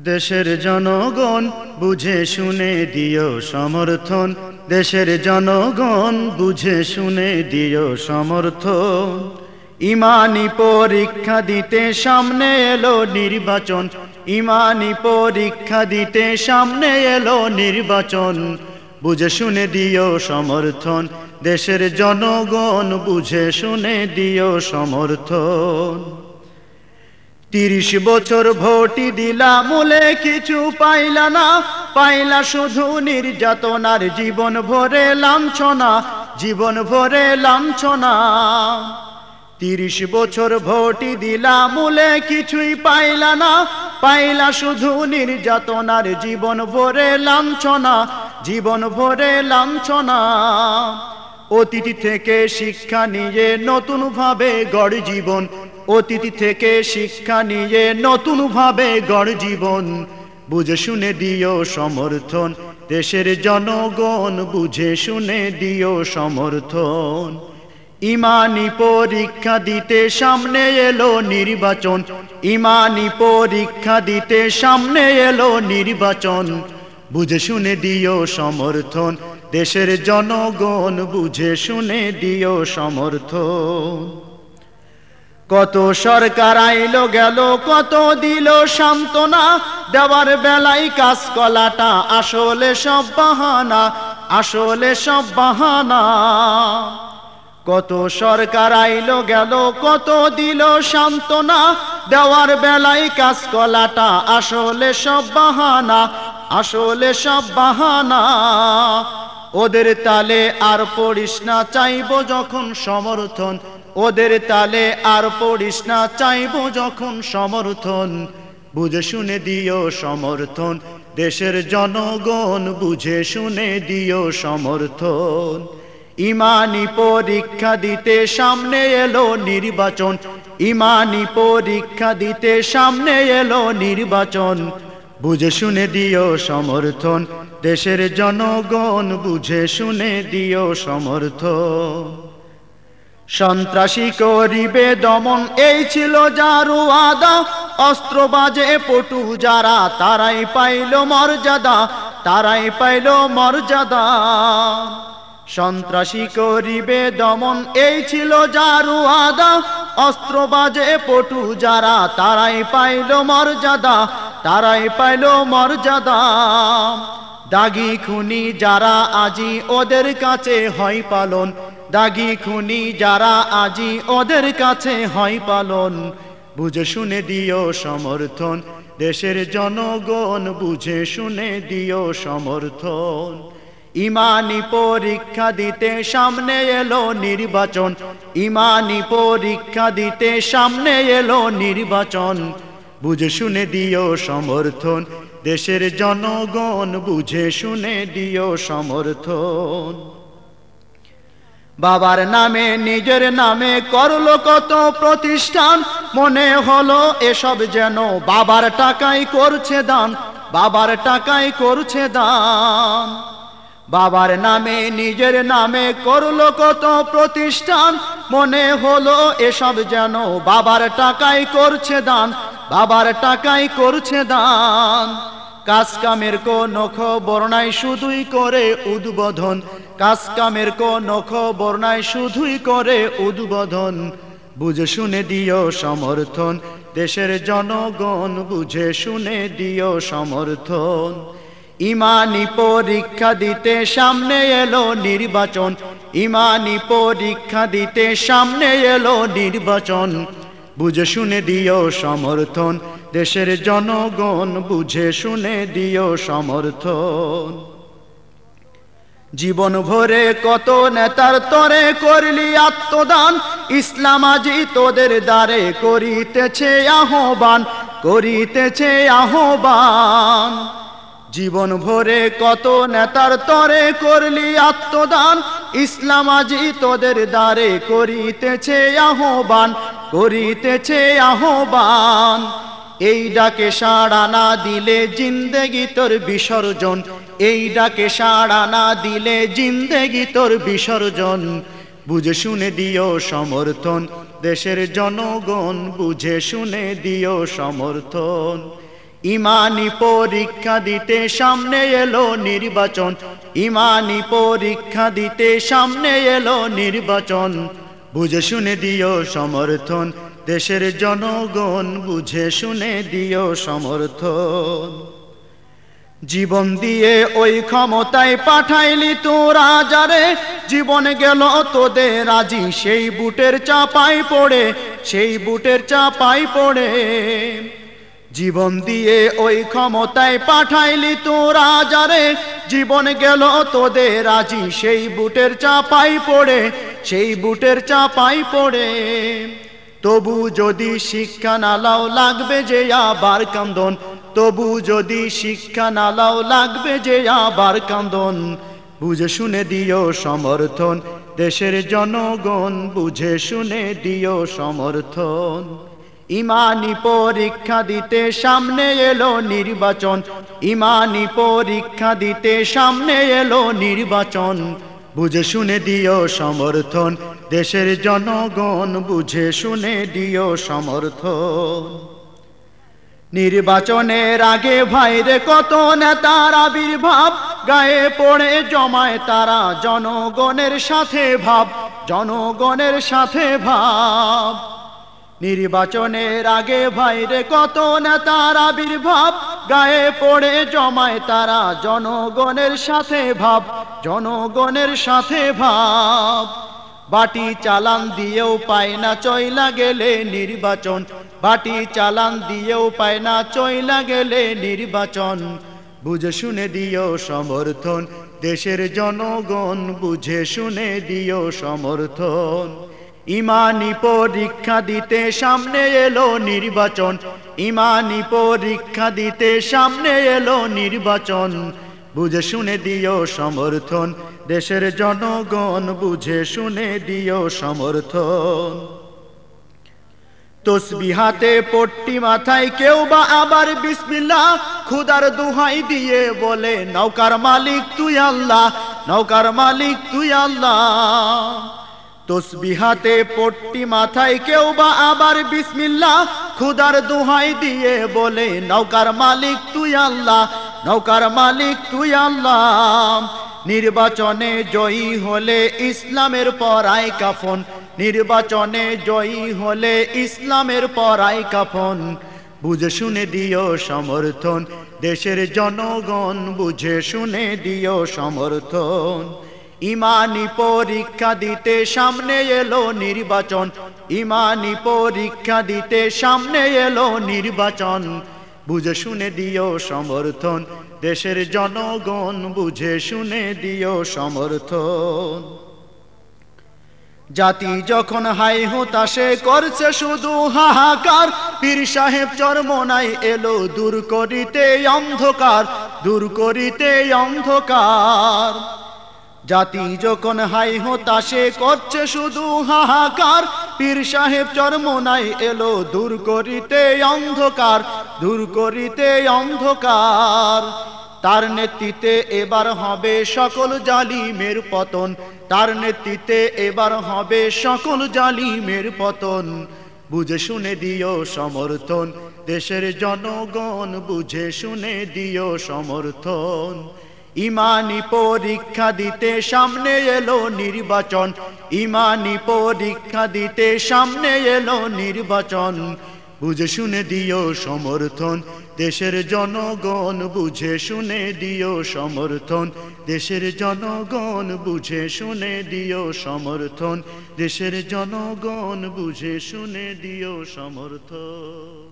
দেশের জনগণ বুঝে শুনে দিও সমর্থন। দেশের জনগণ বুঝে শুনে দিও সমর্থন। ইমানি পরীক্ষা দিতে সামনে এলো নির্বাচন। ইমানি পরীক্ষা দিতে সামনে এলো নির্বাচন। বুঝে শুনে দিও সমর্থন। দেশের জনগণ বুঝে শুনে দিও সমর্থন। তিরিশ বছর ভোটি দিলা মূলে কিছু পাইলা না। পাইলা শুধু নির্যাতনার জীবন ভরে লাঞ্ছনা, জীবন ভরে লাঞ্ছনা। তিরিশ বছর ভোটি দিলা মূলে কিছুই পাইলা না। পাইলা শুধু নির্যাতনার জীবন ভরে লাঞ্ছনা, জীবন ভরে লাঞ্ছনা। অতীত থেকে শিক্ষা নিয়ে নতুন ভাবে গড় জীবন অতীত থেকে শিক্ষা নিয়ে নতুন ভাবে গড় জীবন। বুঝে শুনে দিও সমর্থন, দেশের জনগণ বুঝে শুনে দিও সমর্থন। ইমানি পরীক্ষা দিতে সামনে এলো নির্বাচন, ইমানি পরীক্ষা দিতে সামনে এলো নির্বাচন। বুঝে শুনে দিও সমর্থন, দেশের জনগণ বুঝে শুনে দিও সমর্থন। কত সরকার আইলো গেল, কত দিল সান্ত্বনা। দেওয়ার বেলায় কাজ কলাটা আসলে সব বাহানা, আসলে সব বাহানা। কত সরকার আইলো গেল, কত দিল সান্ত্বনা। দেওয়ার বেলায় কাজ কলাটা আসলে সব বাহানা, আসলে সব বাহানা। ওদের তালে আর পড়িস না, চাইব যখন সমর্থন। ওদের তালে আর পড়িস না, চাইব যখন সমর্থন। বুঝে শুনে দিও সমর্থন, দেশের জনগণ বুঝে শুনে দিও সমর্থন। ইমানি পরীক্ষা দিতে সামনে এলো নির্বাচন, ইমানি পরীক্ষা দিতে সামনে এলো নির্বাচন। বুঝে শুনে দিও সমর্থন, দেশের জনগণ বুঝে শুনে দিও সমর্থন। সন্ত্রাসী করিবে দমন, এই ছিল যারু আদা। অস্ত্র বাজে পটু যারা, তারাই পাইল মর্যাদা, তারাই পাইল মর্যাদা। সন্ত্রাসী করিবে দমন, এই ছিল যারু আদা। অস্ত্র বাজে পটু যারা, তারাই পাইল মর্যাদা, তারাই পাইল মর্যাদা। দাগি খুনি যারা, আজি ওদের কাছে হয় পালন। দাগি খুনি যারা আজি ওদের কাছে হয় পালন। বুঝে শুনে দিও সমর্থন, দেশের জনগণ বুঝে শুনে দিও সমর্থন। ইমানি পরীক্ষা দিতে সামনে এলো নির্বাচন, ইমানি পরীক্ষা দিতে সামনে এলো নির্বাচন। বুঝে শুনে দিও সমর্থন, দেশের জনগণ বুঝে শুনে দিও সমর্থন। বাবার নামে, নিজের নামে করল কত প্রতিষ্ঠান। মনে হলো এসব যেন বাবার টাকাই করছে দান, বাবার টাকাই করছে দান। বাবার নামে, নিজের নামে করল কত প্রতিষ্ঠান। মনে হলো এসব যেন বাবার টাকাই করছে দান, বাবার টাকাই করছে দান। কাজ কামের কোন খবর নাই, শুধুই করে উদ্বোধন। কাজ কামের কোন খবর নাই, শুধুই করে উদ্বোধন। বুঝে শুনে দিও সমর্থন, দেশের জনগণ বুঝে শুনে দিও সমর্থন। ইমানি পরীক্ষা দিতে সামনে এলো নির্বাচন, ইমানি পরীক্ষা দিতে সামনে এলো নির্বাচন। বুঝে শুনে দিও সমর্থন, দেশের জনগণ বুঝে শুনে দিও সমর্থন। জীবন ভরে কত নেতার তরে করলি আত্মদান। ইসলাম আজি তোদের দ্বারে করিতেছে আহ্বান করিতেছে আহ্বান। জীবন ভরে কত নেতার তরে করলি আত্মদান, ইসলাম আজি তোদের দ্বারে করিতেছে আহ্বান করিতেছে আহ্বান। এই ডাকে সাড়া না দিলে জিন্দেগি তোর বিসর্জন। এই ডাকে সাড়া না দিলে জিন্দেগি তোর বিসর্জন। বুঝে শুনে দিও সমর্থন, দেশের জনগণ বুঝে শুনে দিও সমর্থন। ইমানি পরীক্ষা দিতে সামনে এলো নির্বাচন, ইমানি পরীক্ষা দিতে সামনে এলো নির্বাচন। বুঝে শুনে দিও সমর্থন, দেশের জনগণ বুঝে শুনে দিও সমর্থন। জীবন দিয়ে ওই ক্ষমতায় পাঠাইলি তো রাজারে জীবন গেল তোদের রাজি সেই বুটের চাপাই পড়ে, সেই বুটের চাপাই পড়ে। জীবন দিয়ে ওই ক্ষমতায় পাঠাইলি তো রাজারে জীবন গেল তোদের রাজি সেই বুটের চাপাই পড়ে, সেই বুটের চাপাই পড়ে। তবু যদি শিক্ষা নালাও লাগবে যে আবার কান্দন। তবু যদি শিক্ষা নালাও লাগবে যে আবার কান্দন বুঝে শুনে দিও সমর্থন। দেশের জনগণ বুঝে শুনে দিও সমর্থন। ইমানি পরীক্ষা দিতে সামনে এলো নির্বাচন। ইমানি পরীক্ষা দিতে সামনে এলো নির্বাচন। বুঝে শুনে দিও সমর্থন। দেশের জনগণ বুঝে শুনে দিও সমর্থন। নির্বাচনের আগে ভাইরে কত নেতার আবির্ভাব? গায়ে পড়ে জমায় তারা জনগণের সাথে ভাব, জনগণের সাথে ভাব। নির্বাচনের আগে ভাইরে কত নেতার আবির্ভাব? গায়ে পড়ে জমায় তারা জনগণের সাথে ভাব, জনগণের সাথে ভাব। বাটি চালান দিয়েও পায় না চইলা গেলে নির্বাচন। বাটি চালান দিয়েও পায় না চইলা গেলে নির্বাচন। বুঝে শুনে দিও সমর্থন, দেশের জনগণ বুঝে শুনে দিও সমর্থন। ইমানি পরীক্ষা দিতে সামনে এলো নির্বাচন, ইমানি পরীক্ষা দিতে সামনে এলো নির্বাচন। বুঝে শুনে দিও সমর্থন, দেশের জনগণ বুঝে শুনে দিও সমর্থন। তসবিহাতে পট্টি মাথায় কেউ বা আবার বিসমিল্লা খুদার দুহাই দিয়ে বলে নৌকার মালিক তুই আল্লাহ নৌকার মালিক তুই আল্লাহ। তসবিহাতে পট্টি মাথায় কেউ বা আবার বিসমিল্লা খুদার দুহাই দিয়ে বলে নৌকার মালিক তুই আল্লাহ নৌকার মালিক তুই আল্লাহ। নির্বাচনে জয়ী হলে ইসলামের পরাই কাফন নির্বাচনে জয়ী হলে ইসলামের পরাই কাফন। বুঝে শুনে দিও সমর্থন, দেশের জনগণ বুঝে শুনে দিও সমর্থন। ইমানি পরীক্ষা দিতে সামনে এলো নির্বাচন, ইমানি পরীক্ষা দিতে সামনে এলো নির্বাচন। বুঝে শুনে দিও সমর্থন, দেশের জনগণ বুঝে শুনে দিও সমর্থন। জাতি যখন হাই হতাশে করছে শুধু হাহাকার, পীর সাহেব চরমনাই এলো দূর করিতে অন্ধকার, দূর করিতে অন্ধকার। জাতি যখন হাই হতাশে করছে শুধু হাহাকার, পীর সাহেব চরমনাই এলো দূর করিতে অন্ধকার, দূর করিতে অন্ধকার। তার নেতৃত্বে এবার হবে সকল জালিমের পতন। তার নেতৃত্বে এবার হবে সকল জালিমের পতন। বুঝে শুনে দিও সমর্থন, দেশের জনগণ বুঝে শুনে দিও সমর্থন। ইমানি পরীক্ষা দিতে সামনে এলো নির্বাচন। ইমানি পরীক্ষা দিতে সামনে এলো নির্বাচন। বুঝে শুনে দিও সমর্থন। দেশের জনগণ বুঝে শুনে দিও সমর্থন। দেশের জনগণ বুঝে শুনে দিও সমর্থন। দেশের জনগণ বুঝে শুনে দিও সমর্থন।